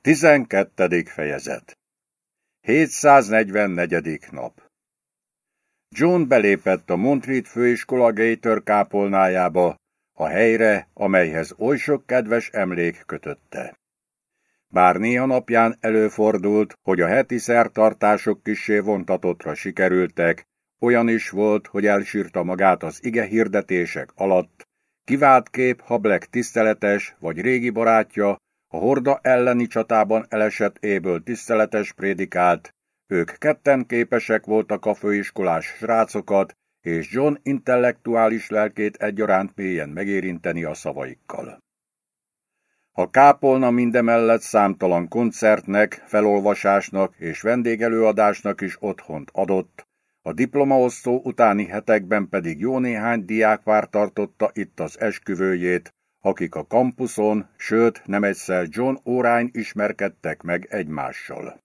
12. fejezet 744. nap John belépett a Montreat főiskola Gator kápolnájába, a helyre, amelyhez oly sok kedves emlék kötötte. Bár néha napján előfordult, hogy a heti szertartások kisé vontatottra sikerültek, olyan is volt, hogy elsírta magát az ige hirdetések alatt, kivált kép, ha Black tiszteletes vagy régi barátja, a horda elleni csatában elesett éből tiszteletes prédikált, ők ketten képesek voltak a főiskolás srácokat és John intellektuális lelkét egyaránt mélyen megérinteni a szavaikkal. A kápolna mindemellett számtalan koncertnek, felolvasásnak és vendégelőadásnak is otthont adott, a diplomaosztó utáni hetekben pedig jó néhány diákvár tartotta itt az esküvőjét, akik a kampuszon, sőt nem egyszer John órán ismerkedtek meg egymással.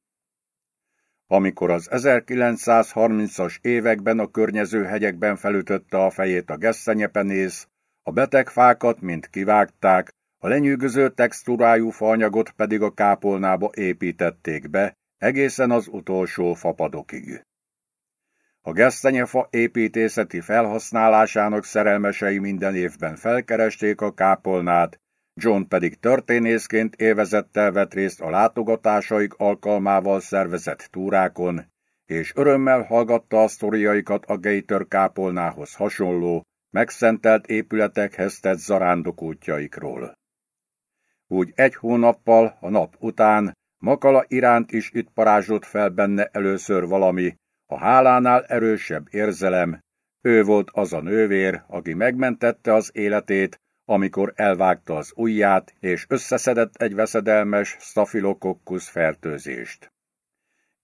Amikor az 1930-as években a környező hegyekben felütötte a fejét a gesszenyepenész, a beteg fákat mind kivágták, a lenyűgöző textúrájú faanyagot pedig a kápolnába építették be, egészen az utolsó fapadokig. A gesztenyefa építészeti felhasználásának szerelmesei minden évben felkeresték a kápolnát, John pedig történészként élvezettel vett részt a látogatásaik alkalmával szervezett túrákon, és örömmel hallgatta a sztoriaikat a Gator kápolnához hasonló, megszentelt épületekhez tett zarándokútjaikról. Úgy egy hónappal a nap után Makala iránt is itt parázsott fel benne először valami, a hálánál erősebb érzelem, ő volt az a nővér, aki megmentette az életét, amikor elvágta az ujját, és összeszedett egy veszedelmes stafilokokkusz fertőzést.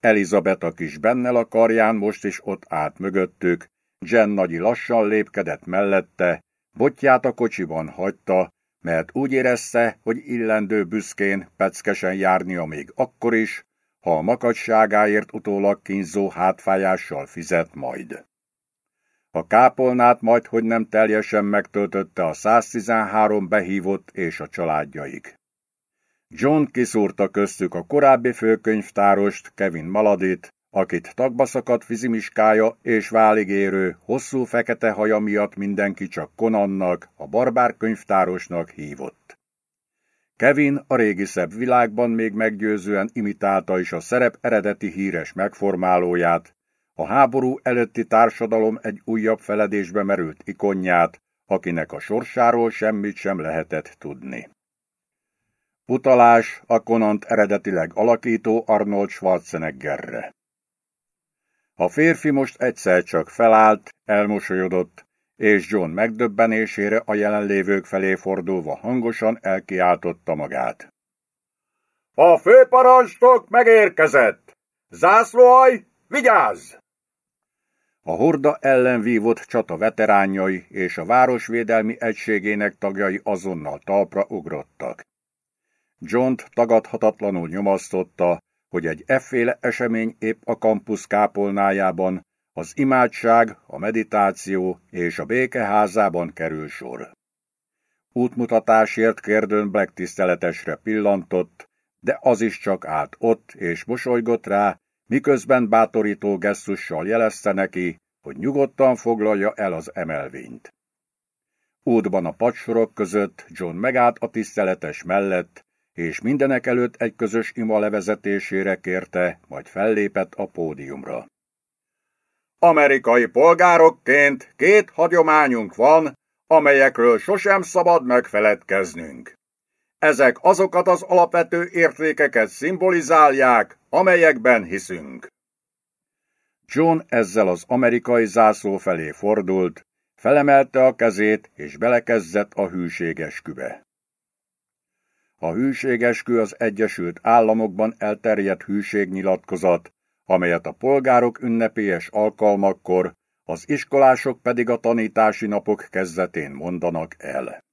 Elizabeth a kis bennel a karján most is ott állt mögöttük, Jen nagyi lassan lépkedett mellette, botját a kocsiban hagyta, mert úgy érezte, hogy illendő büszkén, peckesen járnia még akkor is, ha makacságáért utólag kínzó hátfájással fizet majd. A kápolnát majd, hogy nem teljesen megtöltötte a 113 behívott és a családjaik. John kiszúrta köztük a korábbi főkönyvtárost, Kevin Maladit, akit tagba szakadt fizimiskája és váligérő, hosszú fekete haja miatt mindenki csak Konannak, a barbár könyvtárosnak hívott. Kevin a régi szebb világban még meggyőzően imitálta is a szerep eredeti híres megformálóját, a háború előtti társadalom egy újabb feledésbe merült ikonját, akinek a sorsáról semmit sem lehetett tudni. Utalás a Konant eredetileg alakító Arnold Schwarzeneggerre. A férfi most egyszer csak felállt, elmosolyodott, és John megdöbbenésére a jelenlévők felé fordulva hangosan elkiáltotta magát. A főparancsnok megérkezett! Zászlóaj, vigyázz! A horda ellen vívott csata veteránjai és a városvédelmi egységének tagjai azonnal talpra ugrottak. john tagadhatatlanul nyomasztotta, hogy egy efféle esemény épp a kampusz kápolnájában, az imádság, a meditáció és a békeházában kerül sor. Útmutatásért kérdőn Black tiszteletesre pillantott, de az is csak állt ott és mosolygott rá, miközben bátorító gesztussal jelezte neki, hogy nyugodtan foglalja el az emelvényt. Útban a padsorok között John megállt a tiszteletes mellett, és mindenek előtt egy közös ima levezetésére kérte, majd fellépett a pódiumra. Amerikai polgárokként két hagyományunk van, amelyekről sosem szabad megfeledkeznünk. Ezek azokat az alapvető értékeket szimbolizálják, amelyekben hiszünk. John ezzel az amerikai zászló felé fordult, felemelte a kezét és belekezdett a hűségeskübe. A hűségeskü az Egyesült Államokban elterjedt hűségnyilatkozat, amelyet a polgárok ünnepélyes alkalmakkor, az iskolások pedig a tanítási napok kezdetén mondanak el.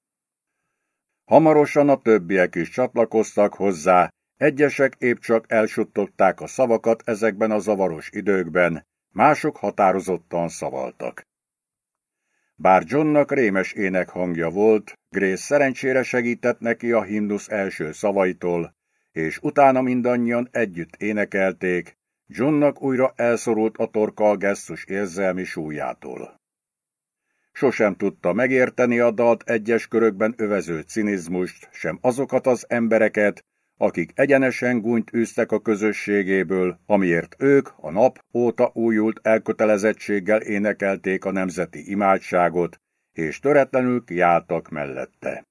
Hamarosan a többiek is csatlakoztak hozzá, egyesek épp csak elsuttogták a szavakat ezekben a zavaros időkben, mások határozottan szavaltak. Bár Johnnak rémes ének hangja volt, Grace szerencsére segített neki a himnusz első szavaitól, és utána mindannyian együtt énekelték, Johnnak újra elszorult a torka a gesztus érzelmi súlyától. Sosem tudta megérteni a dalt egyes körökben övező cinizmust, sem azokat az embereket, akik egyenesen gúnyt űztek a közösségéből, amiért ők a nap óta újult elkötelezettséggel énekelték a nemzeti imádságot, és töretlenül kiálltak mellette.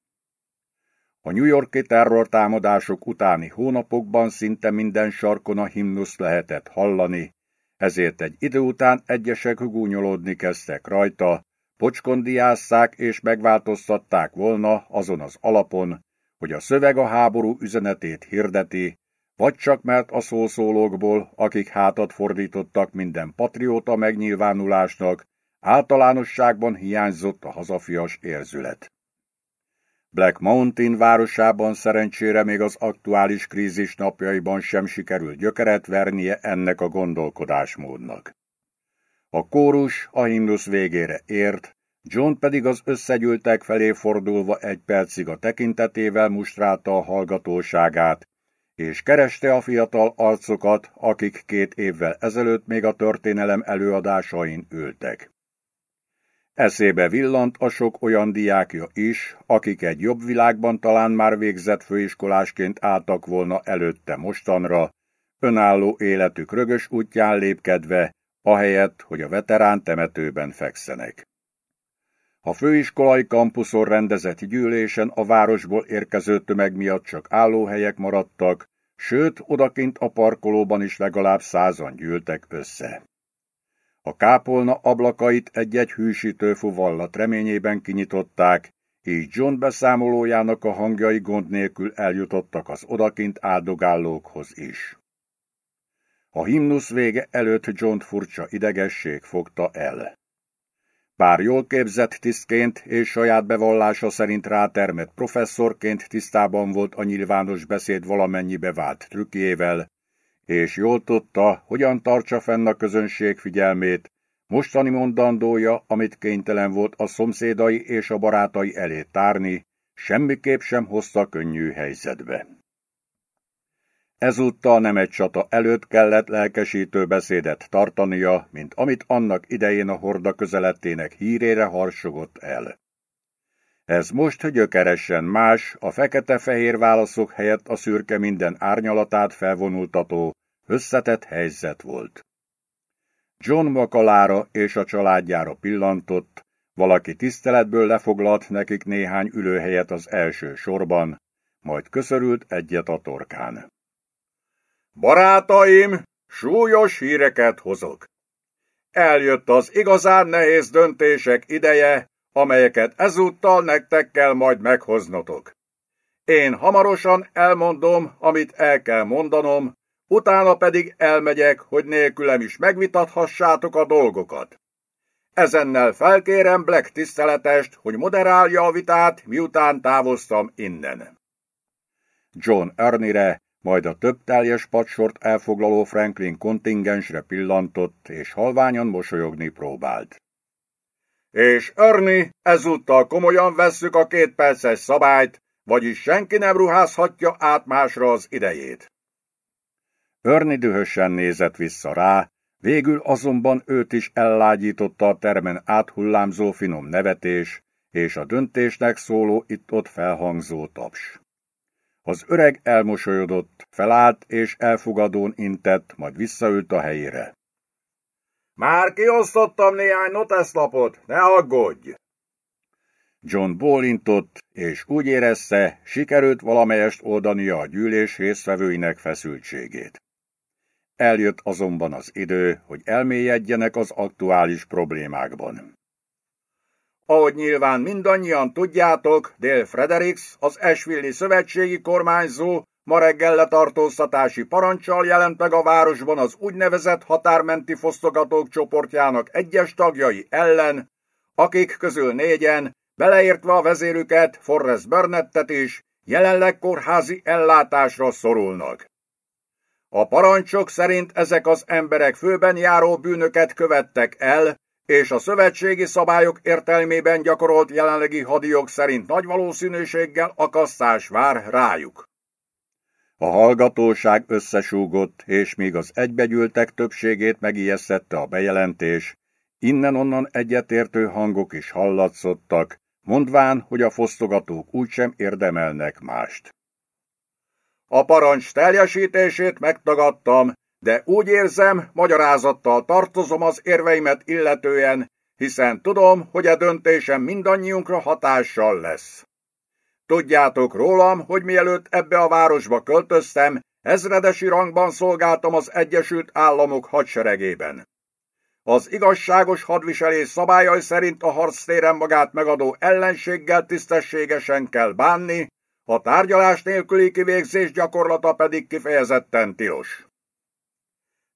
A New Yorki terrortámadások utáni hónapokban szinte minden sarkon a himnusz lehetett hallani, ezért egy idő után egyesek gúnyolódni kezdtek rajta, pocskondiásszák és megváltoztatták volna azon az alapon, hogy a szöveg a háború üzenetét hirdeti, vagy csak mert a szószólókból, akik hátat fordítottak minden patrióta megnyilvánulásnak, általánosságban hiányzott a hazafias érzület. Black Mountain városában szerencsére még az aktuális krízis napjaiban sem sikerült gyökeret vernie ennek a gondolkodásmódnak. A kórus a himnusz végére ért, John pedig az összegyűltek felé fordulva egy percig a tekintetével mustrálta a hallgatóságát, és kereste a fiatal arcokat, akik két évvel ezelőtt még a történelem előadásain ültek. Eszébe villant a sok olyan diákja is, akik egy jobb világban talán már végzett főiskolásként álltak volna előtte mostanra, önálló életük rögös útján lépkedve, ahelyett, hogy a veterán temetőben fekszenek. A főiskolai kampuszon rendezett gyűlésen a városból érkező tömeg miatt csak állóhelyek maradtak, sőt, odakint a parkolóban is legalább százan gyűltek össze. A kápolna ablakait egy-egy hűsítő fuvallat reményében kinyitották, így John beszámolójának a hangjai gond nélkül eljutottak az odakint áldogálókhoz is. A himnusz vége előtt John furcsa idegesség fogta el. Bár jól képzett tisztként és saját bevallása szerint rátermett professzorként tisztában volt a nyilvános beszéd valamennyi bevált trükkjével, és jól tudta, hogyan tartsa fenn a közönség figyelmét, mostani mondandója, amit kénytelen volt a szomszédai és a barátai elé tárni, semmiképp sem hozta könnyű helyzetbe. Ezúttal nem egy csata előtt kellett lelkesítő beszédet tartania, mint amit annak idején a horda közelettének hírére harsogott el. Ez most gyökeresen más, a fekete-fehér válaszok helyett a szürke minden árnyalatát felvonultató, összetett helyzet volt. John Makalára és a családjára pillantott, valaki tiszteletből lefoglalt nekik néhány ülőhelyet az első sorban, majd köszörült egyet a torkán. Barátaim, súlyos híreket hozok. Eljött az igazán nehéz döntések ideje, amelyeket ezúttal nektek kell majd meghoznotok. Én hamarosan elmondom, amit el kell mondanom, utána pedig elmegyek, hogy nélkülem is megvitathassátok a dolgokat. Ezennel felkérem Black tiszteletest, hogy moderálja a vitát, miután távoztam innen. John Ernie-re, majd a több teljes padsort elfoglaló Franklin kontingensre pillantott, és halványan mosolyogni próbált. És Ernie, ezúttal komolyan vesszük a két perces szabályt, vagyis senki nem ruházhatja át másra az idejét. Örni dühösen nézett vissza rá, végül azonban őt is ellágyította a termen áthullámzó finom nevetés, és a döntésnek szóló itt-ott felhangzó taps. Az öreg elmosolyodott, felállt és elfogadón intett, majd visszaült a helyére. Már kiosztottam néhány noteszlapot, ne aggódj! John bólintott, és úgy érezte, sikerült valamelyest oldania a gyűlés résztvevőinek feszültségét. Eljött azonban az idő, hogy elmélyedjenek az aktuális problémákban. Ahogy nyilván mindannyian tudjátok, Dél Fredericks, az Esvilli szövetségi kormányzó ma reggel letartóztatási parancsal jelent meg a városban az úgynevezett határmenti fosztogatók csoportjának egyes tagjai ellen, akik közül négyen, beleértve a vezérüket, Forrest Burnettet is, jelenleg kórházi ellátásra szorulnak. A parancsok szerint ezek az emberek főben járó bűnöket követtek el, és a szövetségi szabályok értelmében gyakorolt jelenlegi hadijog szerint nagy valószínűséggel akasztás vár rájuk. A hallgatóság összesúgott, és míg az egybegyűltek többségét megijesztette a bejelentés, innen-onnan egyetértő hangok is hallatszottak, mondván, hogy a fosztogatók úgysem érdemelnek mást. A parancs teljesítését megtagadtam, de úgy érzem, magyarázattal tartozom az érveimet illetően, hiszen tudom, hogy a döntésem mindannyiunkra hatással lesz. Tudjátok rólam, hogy mielőtt ebbe a városba költöztem, ezredesi rangban szolgáltam az Egyesült Államok hadseregében. Az igazságos hadviselés szabályai szerint a harctéren magát megadó ellenséggel tisztességesen kell bánni, a tárgyalás nélküli kivégzés gyakorlata pedig kifejezetten tilos.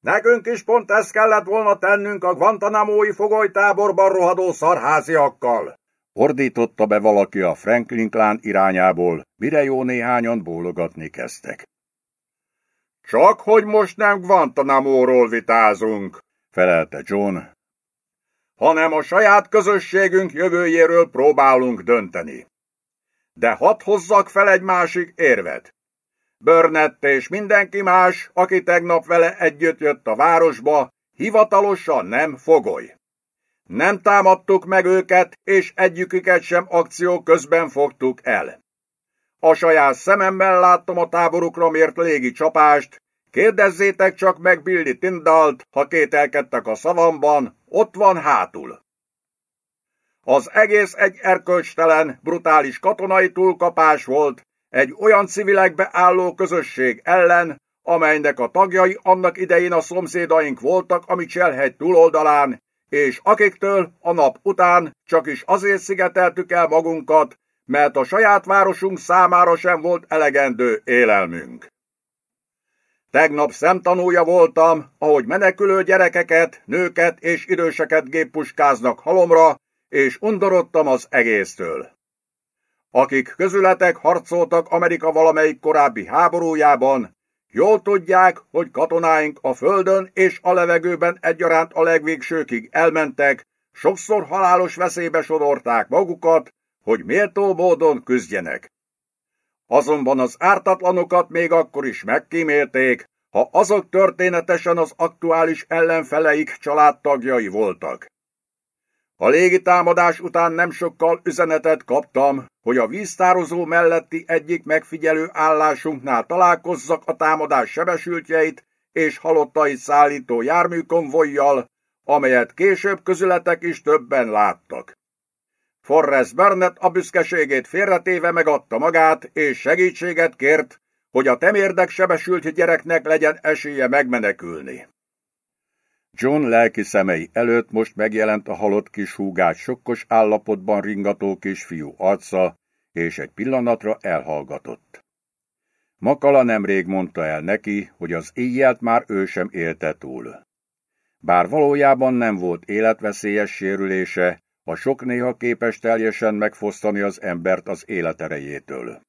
Nekünk is pont ezt kellett volna tennünk a Guantanamo-i fogolytáborban rohadó szarháziakkal. Ordította be valaki a Franklin klán irányából, mire jó néhányan bólogatni kezdtek. Csak hogy most nem Guantanamo-ról vitázunk, felelte John, hanem a saját közösségünk jövőjéről próbálunk dönteni. De hadd hozzak fel egy másik érvet. Burnett és mindenki más, aki tegnap vele együtt jött a városba, hivatalosan nem fogoly. Nem támadtuk meg őket, és egyiküket sem akció közben fogtuk el. A saját szememmel láttam a táborukra mért légi csapást, kérdezzétek csak meg Billy Tindalt, ha kételkedtek a szavamban, ott van hátul. Az egész egy erkölcstelen, brutális katonai túlkapás volt, egy olyan civilekbe álló közösség ellen, amelynek a tagjai annak idején a szomszédaink voltak a Michelhegy túloldalán, és akiktől a nap után csak is azért szigeteltük el magunkat, mert a saját városunk számára sem volt elegendő élelmünk. Tegnap szemtanúja voltam, ahogy menekülő gyerekeket, nőket és időseket géppuskáznak halomra, és undorodtam az egésztől. Akik közületek harcoltak Amerika valamelyik korábbi háborújában, jól tudják, hogy katonáink a földön és a levegőben egyaránt a legvégsőkig elmentek, sokszor halálos veszélybe sodorták magukat, hogy méltó módon küzdjenek. Azonban az ártatlanokat még akkor is megkímélték, ha azok történetesen az aktuális ellenfeleik családtagjai voltak. A légitámadás után nem sokkal üzenetet kaptam, hogy a víztározó melletti egyik megfigyelő állásunknál találkozzak a támadás sebesültjeit és halottait szállító járműkonvojjal, amelyet később közületek is többen láttak. Forrest Burnett a büszkeségét félretéve megadta magát, és segítséget kért, hogy a temérdek sebesült gyereknek legyen esélye megmenekülni. John lelki szemei előtt most megjelent a halott kis húgát sokkos állapotban ringató kisfiú arca, és egy pillanatra elhallgatott. Makala nemrég mondta el neki, hogy az éjjelt már ő sem élte túl. Bár valójában nem volt életveszélyes sérülése, a sok néha képes teljesen megfosztani az embert az életerejétől.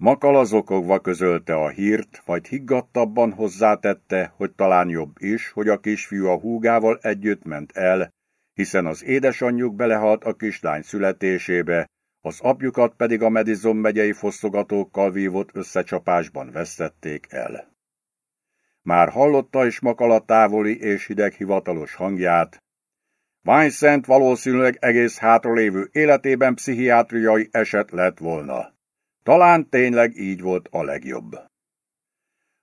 Makala zokogva közölte a hírt, vagy higgadtabban hozzátette, hogy talán jobb is, hogy a kisfiú a húgával együtt ment el, hiszen az édesanyjuk belehalt a kislány születésébe, az apjukat pedig a Madison megyei fosztogatókkal vívott összecsapásban vesztették el. Már hallotta is Makala távoli és hideg hivatalos hangját. Vincent valószínűleg egész hátralévő életében pszichiátriai eset lett volna. Talán tényleg így volt a legjobb.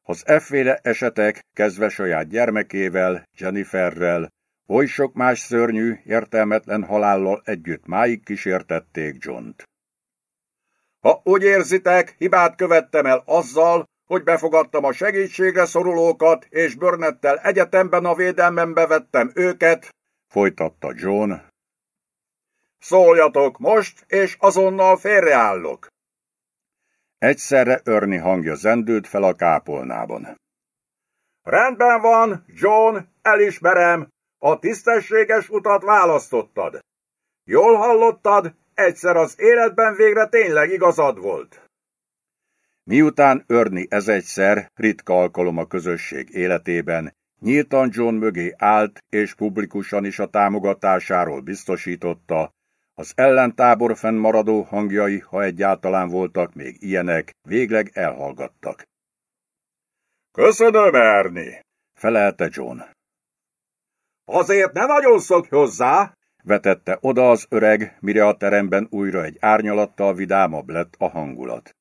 Az efféle esetek, kezdve saját gyermekével, Jenniferrel, oly sok más szörnyű, értelmetlen halállal együtt máig kísértették Johnt. Ha úgy érzitek, hibát követtem el azzal, hogy befogadtam a segítségre szorulókat, és Burnettel egyetemben a védelmembe vettem őket, folytatta John. Szóljatok most, és azonnal félreállok. Egyszerre örni hangja zendült fel a kápolnában. Rendben van, John, elismerem, a tisztességes utat választottad. Jól hallottad, egyszer az életben végre tényleg igazad volt. Miután Örni ez egyszer, ritka alkalom a közösség életében, nyíltan John mögé állt és publikusan is a támogatásáról biztosította, Az ellentábor fennmaradó hangjai, ha egyáltalán voltak még ilyenek, végleg elhallgattak. Köszönöm, Erni, felelte John. Azért ne nagyon szokj hozzá, vetette oda az öreg, mire a teremben újra egy árnyalattal vidámabb lett a hangulat.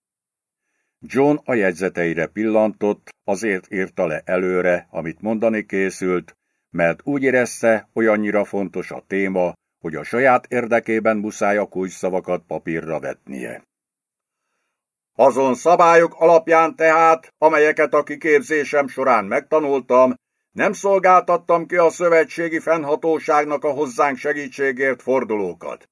John a jegyzeteire pillantott, azért írta le előre, amit mondani készült, mert úgy érezte, olyannyira fontos a téma, hogy a saját érdekében muszáj a szavakat papírra vetnie. Azon szabályok alapján tehát, amelyeket a kiképzésem során megtanultam, nem szolgáltattam ki a szövetségi fennhatóságnak a hozzánk segítségért fordulókat.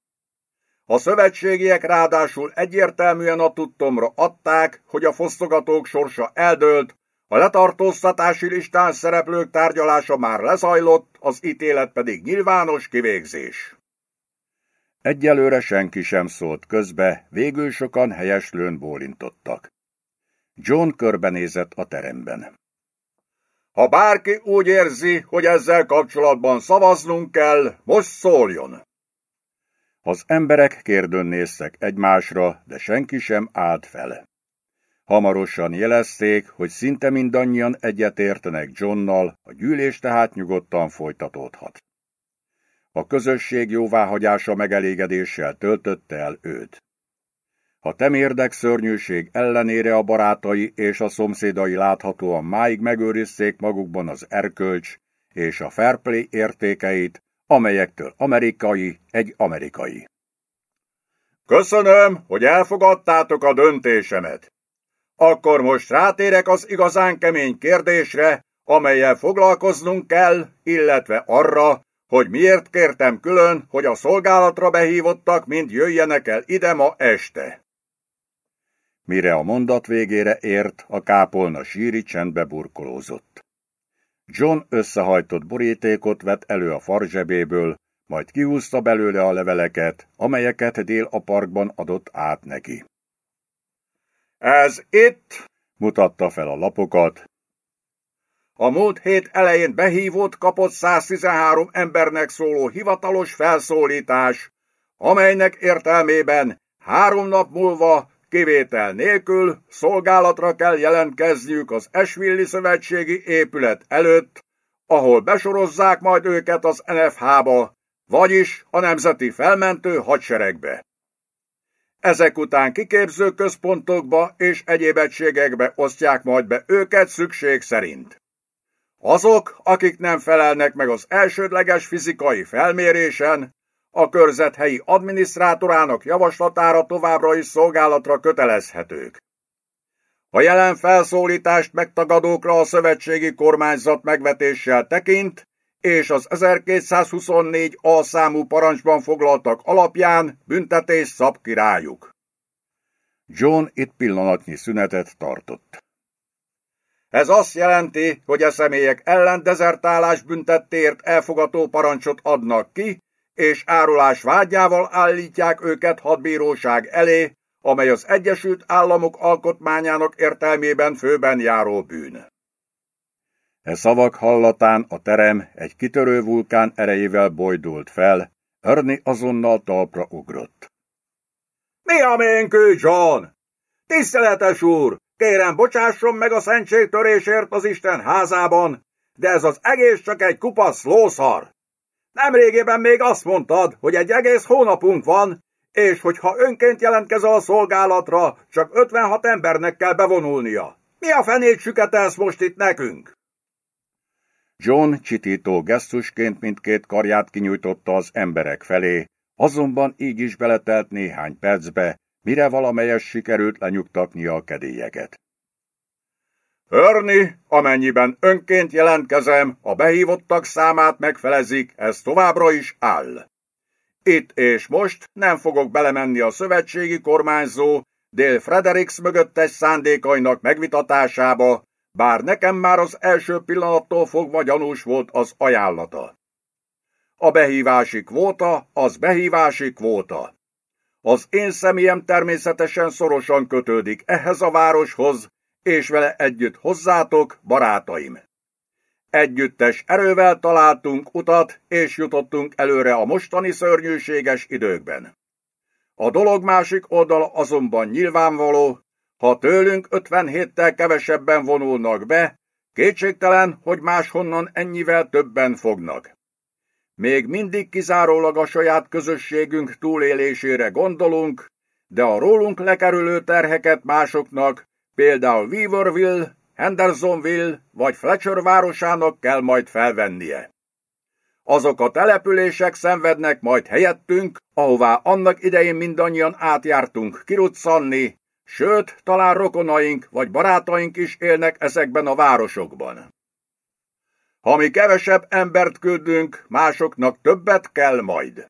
A szövetségiek ráadásul egyértelműen a tudtomra adták, hogy a fosztogatók sorsa eldőlt, a letartóztatási listán szereplők tárgyalása már lezajlott, az ítélet pedig nyilvános kivégzés. Egyelőre senki sem szólt közbe, végül sokan helyeslőn bólintottak. John körbenézett a teremben. Ha bárki úgy érzi, hogy ezzel kapcsolatban szavaznunk kell, most szóljon! Az emberek kérdőn néztek egymásra, de senki sem állt fel. Hamarosan jelezték, hogy szinte mindannyian egyetértenek Johnnal, a gyűlés tehát nyugodtan folytatódhat. A közösség jóváhagyása megelégedéssel töltötte el őt. A temérdek szörnyűség ellenére a barátai és a szomszédai láthatóan máig megőrizték magukban az erkölcs és a fair play értékeit, amelyektől amerikai egy amerikai. Köszönöm, hogy elfogadtátok a döntésemet. Akkor most rátérek az igazán kemény kérdésre, amelyel foglalkoznunk kell, illetve arra, hogy miért kértem külön, hogy a szolgálatra behívottak, mind jöjjenek el ide ma este. Mire a mondat végére ért, a kápolna síri csendbe burkolózott. John összehajtott borítékot vett elő a farzsebéből, majd kihúzta belőle a leveleket, amelyeket dél a parkban adott át neki. Ez itt, mutatta fel a lapokat. A múlt hét elején behívót kapott 113 embernek szóló hivatalos felszólítás, amelynek értelmében három nap múlva kivétel nélkül szolgálatra kell jelentkezniük az Esvilli Szövetségi épület előtt, ahol besorozzák majd őket az NFH-ba, vagyis a Nemzeti Felmentő Hadseregbe. Ezek után kiképző központokba és egyéb egységekbe osztják majd be őket szükség szerint. Azok, akik nem felelnek meg az elsődleges fizikai felmérésen, a körzet helyi adminisztrátorának javaslatára továbbra is szolgálatra kötelezhetők. A jelen felszólítást megtagadókra a szövetségi kormányzat megvetéssel tekint, és az 1224 A számú parancsban foglaltak alapján büntetés szab királyuk. John itt pillanatnyi szünetet tartott. Ez azt jelenti, hogy a személyek ellen dezertálás büntettért elfogató parancsot adnak ki, és árulás vágyával állítják őket hadbíróság elé, amely az Egyesült Államok alkotmányának értelmében főben járó bűn. E szavak hallatán a terem egy kitörő vulkán erejével bojdult fel, Örni azonnal talpra ugrott. Mi a ménkő, John? Tiszteletes úr, kérem bocsásson meg a szentségtörésért az Isten házában, de ez az egész csak egy kupasz lószar. Nemrégében még azt mondtad, hogy egy egész hónapunk van, és hogyha önként jelentkezel a szolgálatra, csak 56 embernek kell bevonulnia. Mi a fenét süketelsz most itt nekünk? John csitító gesztusként mindkét karját kinyújtotta az emberek felé, azonban így is beletelt néhány percbe, mire valamelyes sikerült lenyugtatnia a kedélyeket. Hörni, amennyiben önként jelentkezem, a behívottak számát megfelezik, ez továbbra is áll. Itt és most nem fogok belemenni a szövetségi kormányzó Dél Fredericks mögöttes szándékainak megvitatásába, bár nekem már az első pillanattól fogva gyanús volt az ajánlata. A behívási kvóta az behívási kvóta. Az én személyem természetesen szorosan kötődik ehhez a városhoz, és vele együtt hozzátok, barátaim. Együttes erővel találtunk utat, és jutottunk előre a mostani szörnyűséges időkben. A dolog másik oldala azonban nyilvánvaló, ha tőlünk 57-tel kevesebben vonulnak be, kétségtelen, hogy máshonnan ennyivel többen fognak. Még mindig kizárólag a saját közösségünk túlélésére gondolunk, de a rólunk lekerülő terheket másoknak, például Weaverville, Hendersonville vagy Fletcher városának kell majd felvennie. Azok a települések szenvednek majd helyettünk, ahová annak idején mindannyian átjártunk kiruccanni, sőt, talán rokonaink vagy barátaink is élnek ezekben a városokban. Ha mi kevesebb embert küldünk, másoknak többet kell majd.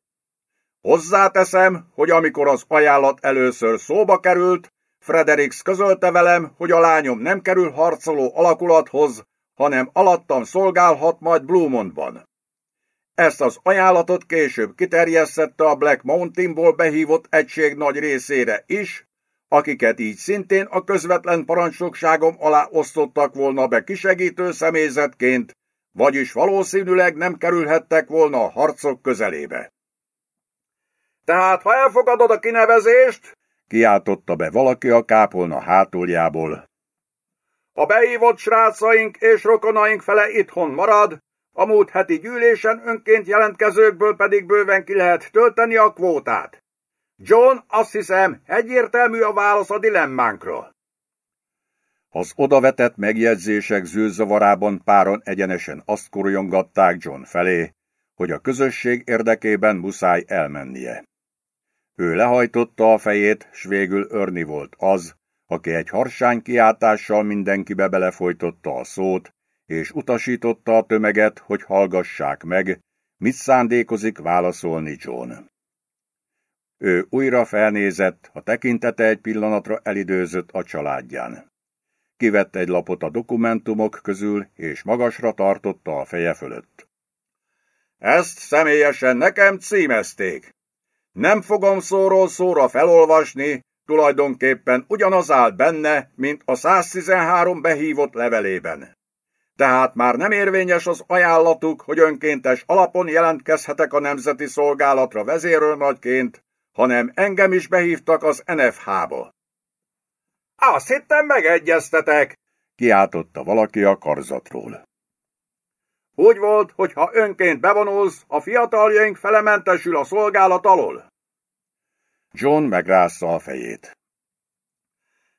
Hozzáteszem, hogy amikor az ajánlat először szóba került, Fredericks közölte velem, hogy a lányom nem kerül harcoló alakulathoz, hanem alattam szolgálhat majd Blumontban. Ezt az ajánlatot később kiterjesztette a Black Mountainból behívott egység nagy részére is, akiket így szintén a közvetlen parancsnokságom alá osztottak volna be kisegítő személyzetként, vagyis valószínűleg nem kerülhettek volna a harcok közelébe. Tehát, ha elfogadod a kinevezést, kiáltotta be valaki a kápolna hátuljából. A behívott srácaink és rokonaink fele itthon marad, a múlt heti gyűlésen önként jelentkezőkből pedig bőven ki lehet tölteni a kvótát. John, azt hiszem, egyértelmű a válasz a dilemmánkra. Az odavetett megjegyzések zűrzavarában páron egyenesen azt korjongatták John felé, hogy a közösség érdekében muszáj elmennie. Ő lehajtotta a fejét, s végül örni volt az, aki egy harsány kiáltással mindenkibe belefolytotta a szót, és utasította a tömeget, hogy hallgassák meg, mit szándékozik válaszolni John. Ő újra felnézett, a tekintete egy pillanatra elidőzött a családján. Kivett egy lapot a dokumentumok közül, és magasra tartotta a feje fölött. Ezt személyesen nekem címezték. Nem fogom szóról szóra felolvasni, tulajdonképpen ugyanaz áll benne, mint a 113 behívott levelében. Tehát már nem érvényes az ajánlatuk, hogy önkéntes alapon jelentkezhetek a Nemzeti Szolgálatra vezérőrnagyként, hanem engem is behívtak az NFH-ba. Azt hittem megegyeztetek, kiáltotta valaki a karzatról. Úgy volt, hogy ha önként bevonulsz, a fiataljaink felementesül a szolgálat alól. John megrázza a fejét.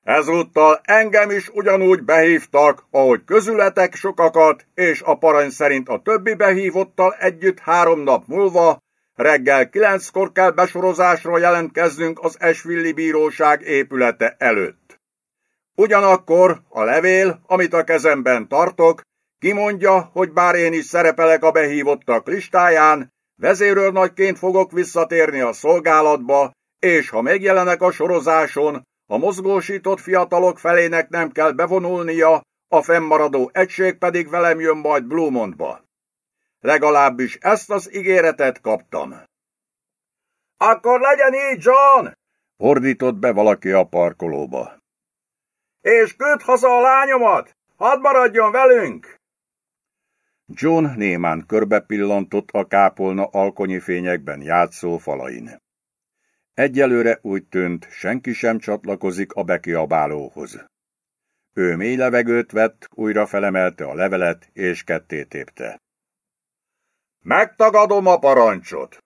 Ezúttal engem is ugyanúgy behívtak, ahogy közületek sokakat, és a parancs szerint a többi behívottal együtt három nap múlva, reggel kilenckor kell besorozásra jelentkeznünk az Esvilli Bíróság épülete előtt. Ugyanakkor a levél, amit a kezemben tartok, Kimondja, hogy bár én is szerepelek a behívottak listáján, vezérőrnagyként fogok visszatérni a szolgálatba, és ha megjelenek a sorozáson, a mozgósított fiatalok felének nem kell bevonulnia, a fennmaradó egység pedig velem jön majd Blumontba. Legalábbis ezt az ígéretet kaptam. Akkor legyen így, John! Ordított be valaki a parkolóba. És küld haza a lányomat! Hadd maradjon velünk! John némán körbepillantott a kápolna alkonyi fényekben játszó falain. Egyelőre úgy tűnt, senki sem csatlakozik a bekiabálóhoz. Ő mély levegőt vett, újra felemelte a levelet, és ketté tépte. Megtagadom a parancsot!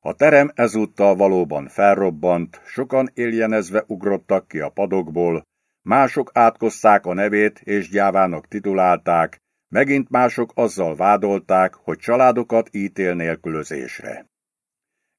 A terem ezúttal valóban felrobbant, sokan éljenezve ugrottak ki a padokból, mások átkozták a nevét és gyávának titulálták, Megint mások azzal vádolták, hogy családokat ítél nélkülözésre.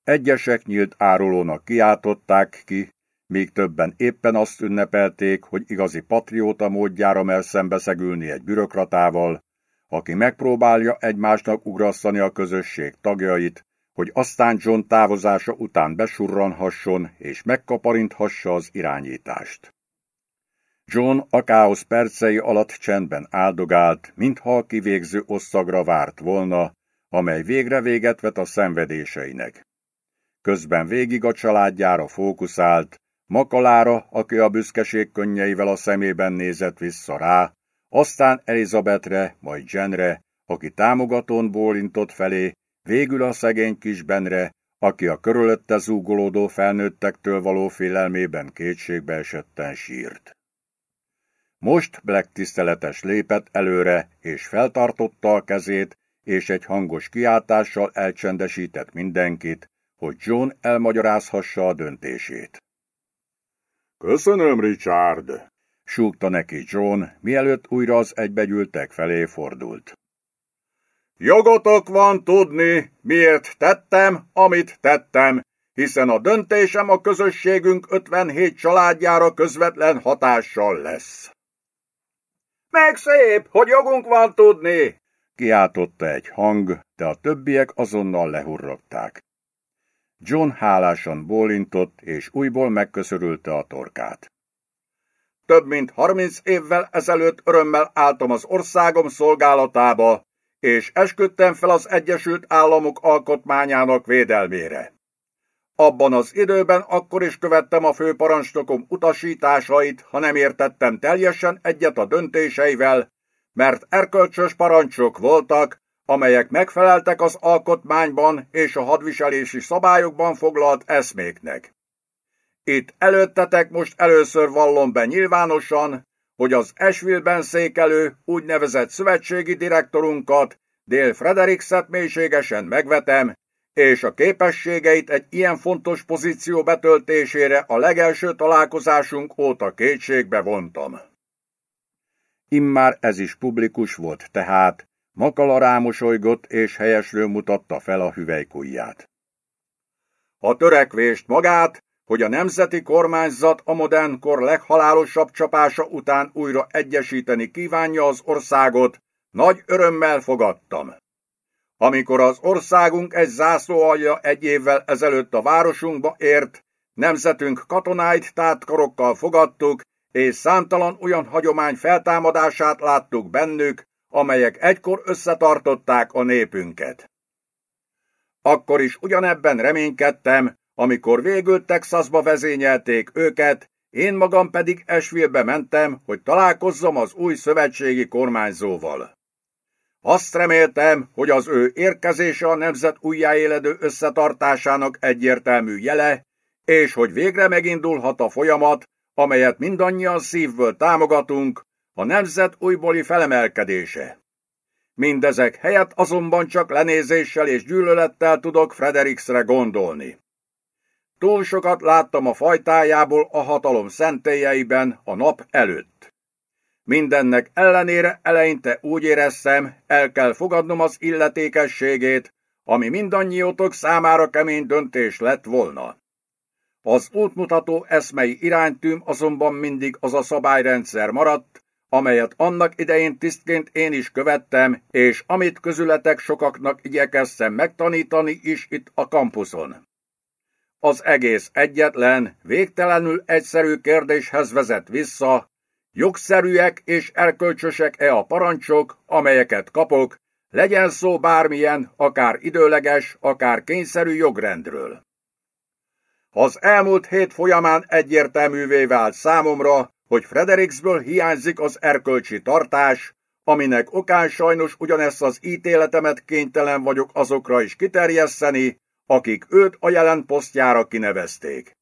Egyesek nyílt árulónak kiáltották ki, míg többen éppen azt ünnepelték, hogy igazi patrióta módjára mer szembeszegülni egy bürokratával, aki megpróbálja egymásnak ugrasztani a közösség tagjait, hogy aztán John távozása után besurranhasson és megkaparinthassa az irányítást. John a káosz percei alatt csendben áldogált, mintha a kivégző osszagra várt volna, amely végre véget vet a szenvedéseinek. Közben végig a családjára fókuszált, Makalára, aki a büszkeség könnyeivel a szemében nézett vissza rá, aztán Elizabetre, majd Jenre, aki támogatón bólintott felé, végül a szegény kis Benre, aki a körülötte zúgolódó felnőttektől való félelmében kétségbe esetten sírt. Most Black tiszteletes lépett előre, és feltartotta a kezét, és egy hangos kiáltással elcsendesített mindenkit, hogy John elmagyarázhassa a döntését. Köszönöm, Richard, súgta neki John, mielőtt újra az egybegyűltek felé fordult. Jogotok van tudni, miért tettem, amit tettem, hiszen a döntésem a közösségünk 57 családjára közvetlen hatással lesz. Meg szép, hogy jogunk van tudni, kiáltotta egy hang, de a többiek azonnal lehurrogták. John hálásan bólintott, és újból megköszörülte a torkát. Több mint harminc évvel ezelőtt örömmel álltam az országom szolgálatába, és esküdtem fel az Egyesült Államok alkotmányának védelmére. Abban az időben akkor is követtem a főparancsnokom utasításait, ha nem értettem teljesen egyet a döntéseivel, mert erkölcsös parancsok voltak, amelyek megfeleltek az alkotmányban és a hadviselési szabályokban foglalt eszméknek. Itt előttetek most először vallom be nyilvánosan, hogy az Esville-ben székelő úgynevezett szövetségi direktorunkat, Dél Frederikset mélységesen megvetem, és a képességeit egy ilyen fontos pozíció betöltésére a legelső találkozásunk óta kétségbe vontam. Immár ez is publikus volt tehát, Makala rámosolygott és helyesről mutatta fel a hüvelykujját. A törekvést magát, hogy a nemzeti kormányzat a modern kor leghalálosabb csapása után újra egyesíteni kívánja az országot, nagy örömmel fogadtam. Amikor az országunk egy zászlóalja egy évvel ezelőtt a városunkba ért, nemzetünk katonáit tátkarokkal fogadtuk, és számtalan olyan hagyomány feltámadását láttuk bennük, amelyek egykor összetartották a népünket. Akkor is ugyanebben reménykedtem, amikor végül Texasba vezényelték őket, én magam pedig Esville-be mentem, hogy találkozzam az új szövetségi kormányzóval. Azt reméltem, hogy az ő érkezése a nemzet újjáéledő összetartásának egyértelmű jele, és hogy végre megindulhat a folyamat, amelyet mindannyian szívből támogatunk, a nemzet újbóli felemelkedése. Mindezek helyett azonban csak lenézéssel és gyűlölettel tudok Fredericksre gondolni. Túl sokat láttam a fajtájából a hatalom szentélyeiben a nap előtt. Mindennek ellenére eleinte úgy éreztem, el kell fogadnom az illetékességét, ami mindannyiótok számára kemény döntés lett volna. Az útmutató eszmei iránytűm azonban mindig az a szabályrendszer maradt, amelyet annak idején tisztként én is követtem, és amit közületek sokaknak igyekeztem megtanítani is itt a kampuszon. Az egész egyetlen, végtelenül egyszerű kérdéshez vezet vissza, jogszerűek és erkölcsösek-e a parancsok, amelyeket kapok, legyen szó bármilyen, akár időleges, akár kényszerű jogrendről. Az elmúlt hét folyamán egyértelművé vált számomra, hogy Fredericksből hiányzik az erkölcsi tartás, aminek okán sajnos ugyanezt az ítéletemet kénytelen vagyok azokra is kiterjeszteni, akik őt a jelen posztjára kinevezték.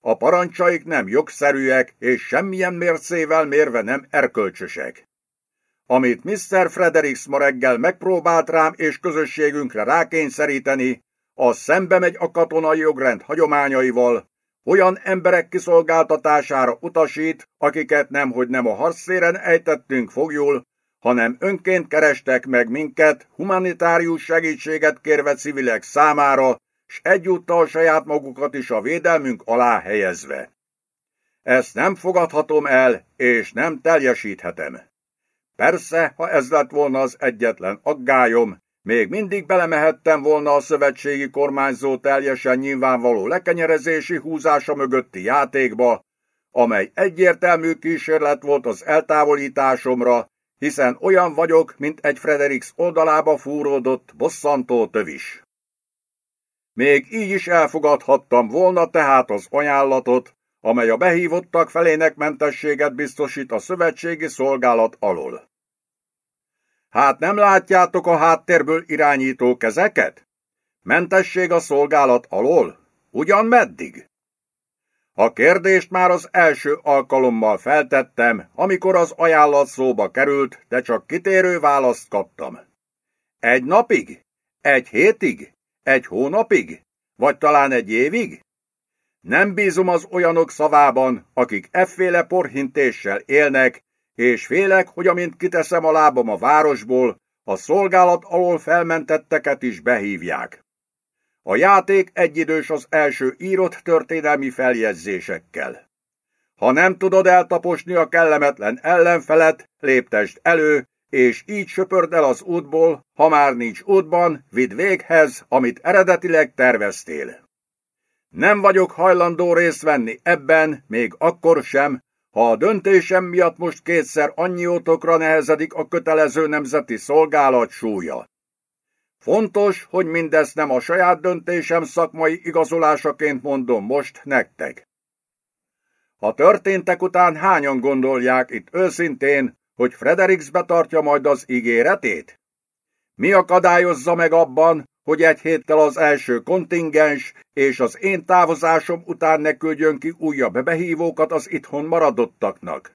A parancsaik nem jogszerűek, és semmilyen mércével mérve nem erkölcsösek. Amit Mr. Fredericks ma reggel megpróbált rám és közösségünkre rákényszeríteni, az szembe megy a katonai jogrend hagyományaival, olyan emberek kiszolgáltatására utasít, akiket nemhogy nem a harcszéren ejtettünk fogjul, hanem önként kerestek meg minket, humanitárius segítséget kérve civilek számára, s egyúttal saját magukat is a védelmünk alá helyezve. Ezt nem fogadhatom el, és nem teljesíthetem. Persze, ha ez lett volna az egyetlen aggályom, még mindig belemehettem volna a szövetségi kormányzó teljesen nyilvánvaló lekenyerezési húzása mögötti játékba, amely egyértelmű kísérlet volt az eltávolításomra, hiszen olyan vagyok, mint egy Fredericks oldalába fúródott, bosszantó tövis. Még így is elfogadhattam volna tehát az ajánlatot, amely a behívottak felének mentességet biztosít a szövetségi szolgálat alól. Hát nem látjátok a háttérből irányító kezeket? Mentesség a szolgálat alól? Ugyan meddig? A kérdést már az első alkalommal feltettem, amikor az ajánlat szóba került, de csak kitérő választ kaptam. Egy napig? Egy hétig? Egy hónapig? Vagy talán egy évig? Nem bízom az olyanok szavában, akik efféle porhintéssel élnek, és félek, hogy amint kiteszem a lábam a városból, a szolgálat alól felmentetteket is behívják. A játék egyidős az első írott történelmi feljegyzésekkel. Ha nem tudod eltaposni a kellemetlen ellenfelet, léptest elő, és így söpörd el az útból, ha már nincs útban, vidd véghez, amit eredetileg terveztél. Nem vagyok hajlandó részt venni ebben, még akkor sem, ha a döntésem miatt most kétszer annyi ótokra nehezedik a kötelező nemzeti szolgálat súlya. Fontos, hogy mindezt nem a saját döntésem szakmai igazolásaként mondom most nektek. A történtek után hányan gondolják itt őszintén, hogy Fredericks betartja majd az ígéretét? Mi akadályozza meg abban, hogy egy héttel az első kontingens és az én távozásom után ne küldjön ki újabb behívókat az itthon maradottaknak?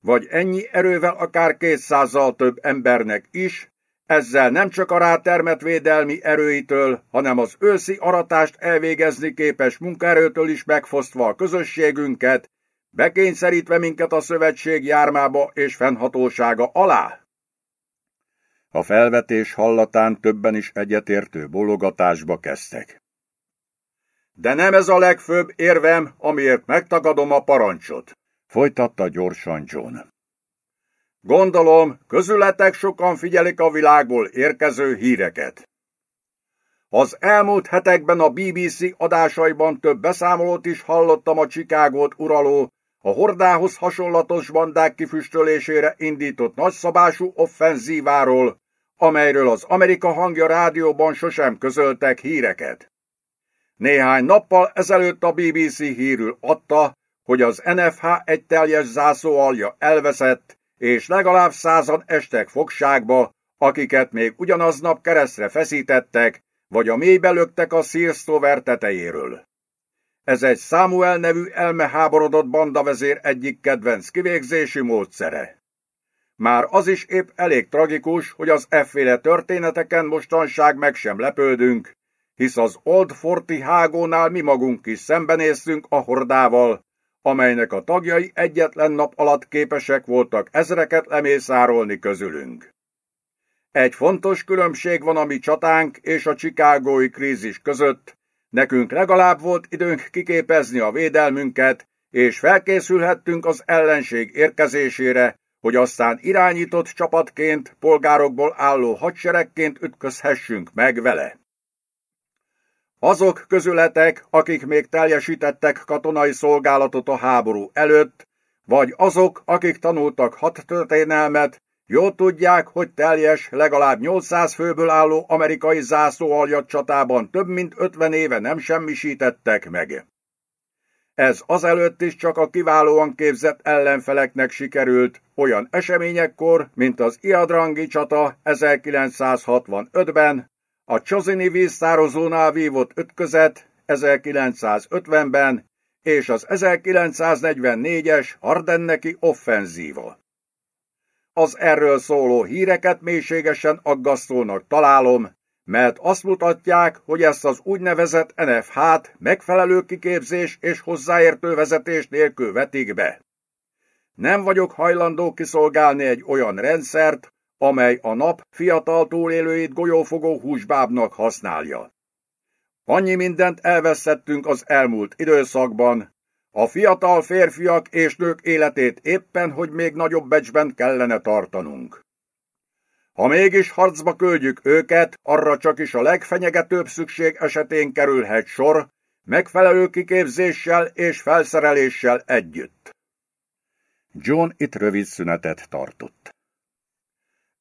Vagy ennyi erővel akár kétszázzal több embernek is, ezzel nem csak a rátermet védelmi erőitől, hanem az őszi aratást elvégezni képes munkaerőtől is megfosztva a közösségünket, bekényszerítve minket a szövetség jármába és fennhatósága alá? A felvetés hallatán többen is egyetértő bologatásba kezdtek. De nem ez a legfőbb érvem, amiért megtagadom a parancsot, folytatta gyorsan John. Gondolom, közületek sokan figyelik a világból érkező híreket. Az elmúlt hetekben a BBC adásaiban több beszámolót is hallottam a Csikágót uraló, a hordához hasonlatos bandák kifüstölésére indított nagyszabású offenzíváról, amelyről az Amerika hangja rádióban sosem közöltek híreket. Néhány nappal ezelőtt a BBC hírül adta, hogy az NFH egy teljes zászlóalja elveszett, és legalább százan estek fogságba, akiket még ugyanaznap keresztre feszítettek, vagy a mélybe löktek a Sears tetejéről. Ez egy Samuel nevű elmeháborodott bandavezér egyik kedvenc kivégzési módszere. Már az is épp elég tragikus, hogy az efféle történeteken mostanság meg sem lepődünk, hisz az Old Forti hágónál mi magunk is szembenéztünk a hordával, amelynek a tagjai egyetlen nap alatt képesek voltak ezreket lemészárolni közülünk. Egy fontos különbség van a mi csatánk és a csikágói krízis között, nekünk legalább volt időnk kiképezni a védelmünket, és felkészülhettünk az ellenség érkezésére, hogy aztán irányított csapatként, polgárokból álló hadseregként ütközhessünk meg vele. Azok közületek, akik még teljesítettek katonai szolgálatot a háború előtt, vagy azok, akik tanultak hat történelmet, jól tudják, hogy teljes, legalább 800 főből álló amerikai zászlóaljat csatában több mint 50 éve nem semmisítettek meg. Ez azelőtt is csak a kiválóan képzett ellenfeleknek sikerült, olyan eseményekkor, mint az Iadrangi csata 1965-ben, a Csozini víztározónál vívott ütközet 1950-ben és az 1944-es Hardenneki offenzíva. Az erről szóló híreket mélységesen aggasztónak találom, mert azt mutatják, hogy ezt az úgynevezett NFH-t megfelelő kiképzés és hozzáértő vezetés nélkül vetik be. Nem vagyok hajlandó kiszolgálni egy olyan rendszert, amely a nap fiatal túlélőit golyófogó húsbábnak használja. Annyi mindent elveszettünk az elmúlt időszakban, a fiatal férfiak és nők életét éppen, hogy még nagyobb becsben kellene tartanunk. Ha mégis harcba küldjük őket, arra csak is a legfenyegetőbb szükség esetén kerülhet sor, megfelelő kiképzéssel és felszereléssel együtt. John itt rövid szünetet tartott.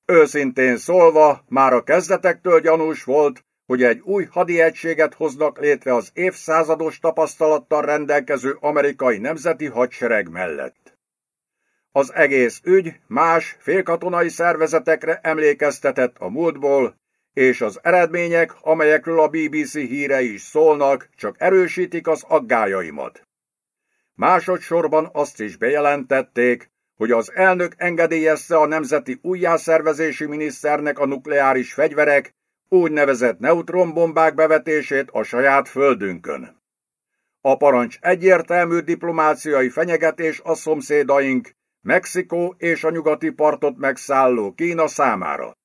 Őszintén szólva, már a kezdetektől gyanús volt, hogy egy új hadiegységet hoznak létre az évszázados tapasztalattal rendelkező amerikai nemzeti hadsereg mellett. Az egész ügy más félkatonai szervezetekre emlékeztetett a múltból, és az eredmények, amelyekről a BBC hírei is szólnak, csak erősítik az aggájaimat. Másodszorban azt is bejelentették, hogy az elnök engedélyezte a nemzeti újjászervezési miniszternek a nukleáris fegyverek úgynevezett neutronbombák bevetését a saját földünkön. A parancs egyértelmű diplomáciai fenyegetés a szomszédaink, Mexikó és a nyugati partot megszálló Kína számára.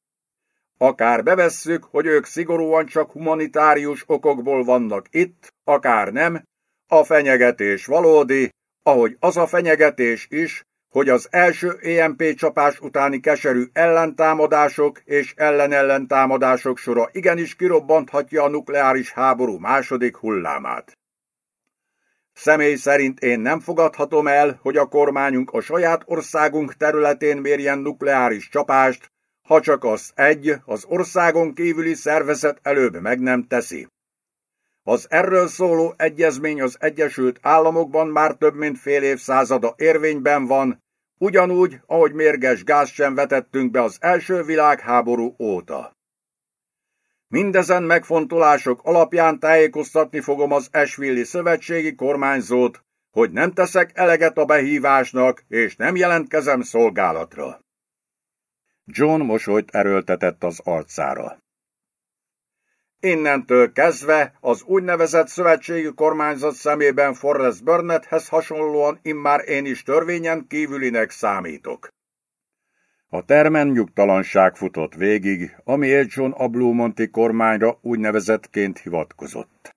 Akár bevesszük, hogy ők szigorúan csak humanitárius okokból vannak itt, akár nem, a fenyegetés valódi, ahogy az a fenyegetés is, hogy az első EMP csapás utáni keserű ellentámadások és ellenellentámadások sora igenis kirobbanthatja a nukleáris háború második hullámát. Személy szerint én nem fogadhatom el, hogy a kormányunk a saját országunk területén mérjen nukleáris csapást, ha csak az egy, az országon kívüli szervezet előbb meg nem teszi. Az erről szóló egyezmény az Egyesült Államokban már több mint fél évszázada érvényben van, ugyanúgy, ahogy mérges gáz sem vetettünk be az első világháború óta. Mindezen megfontolások alapján tájékoztatni fogom az Esvilli szövetségi kormányzót, hogy nem teszek eleget a behívásnak, és nem jelentkezem szolgálatra. John mosolyt erőltetett az arcára. Innentől kezdve az úgynevezett szövetségi kormányzat szemében Forrest Burnetthez hasonlóan immár én is törvényen kívülinek számítok. A termen nyugtalanság futott végig, ami John a Blumonti kormányra úgynevezettként hivatkozott.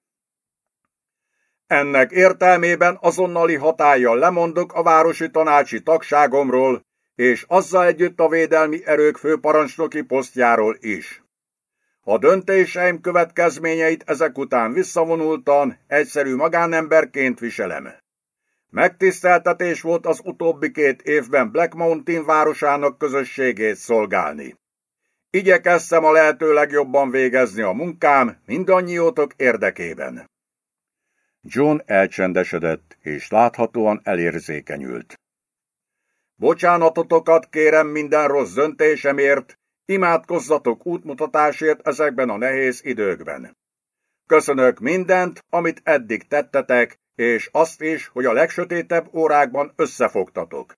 Ennek értelmében azonnali hatállyal lemondok a városi tanácsi tagságomról, és azzal együtt a védelmi erők főparancsnoki posztjáról is. A döntéseim következményeit ezek után visszavonultan, egyszerű magánemberként viselem. Megtiszteltetés volt az utóbbi két évben Black Mountain városának közösségét szolgálni. Igyekeztem a lehető legjobban végezni a munkám mindannyiótok érdekében. John elcsendesedett, és láthatóan elérzékenyült. Bocsánatotokat kérem minden rossz döntésemért, Imádkozzatok útmutatásért ezekben a nehéz időkben. Köszönök mindent, amit eddig tettetek, és azt is, hogy a legsötétebb órákban összefogtatok.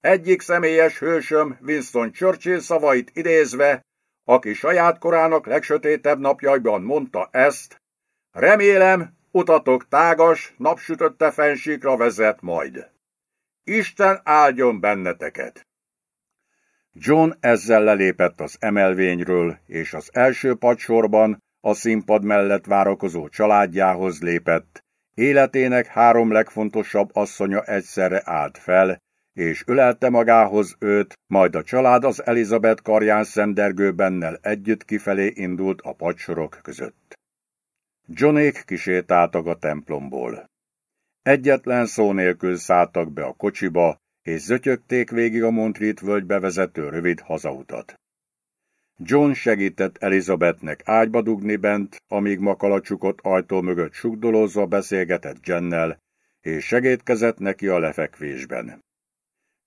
Egyik személyes hősöm Winston Churchill szavait idézve, aki saját korának legsötétebb napjaiban mondta ezt, remélem, utatok tágas, napsütötte fensíkra vezet majd. Isten áldjon benneteket! John ezzel lelépett az emelvényről, és az első padsorban a színpad mellett várakozó családjához lépett, életének három legfontosabb asszonya egyszerre állt fel, és ölelte magához őt, majd a család az Elizabeth karján szendergő bennel együtt kifelé indult a padsorok között. Johnék kisétáltak a templomból. Egyetlen szó nélkül szálltak be a kocsiba, és zötyögték végig a Montreat völgybe vezető rövid hazautat. John segített Elizabethnek ágyba dugni bent, amíg makalacsukott ajtó mögött sugdolózva beszélgetett Jennel, és segítkezett neki a lefekvésben.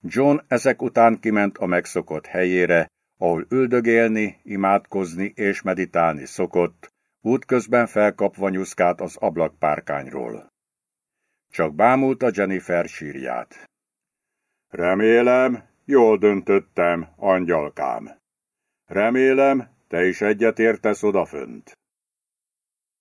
John ezek után kiment a megszokott helyére, ahol üldögélni, imádkozni és meditálni szokott, útközben felkapva nyuszkát az ablakpárkányról. Csak bámulta Jennifer sírját. Remélem, jól döntöttem, angyalkám. Remélem, te is egyetértesz odafönt.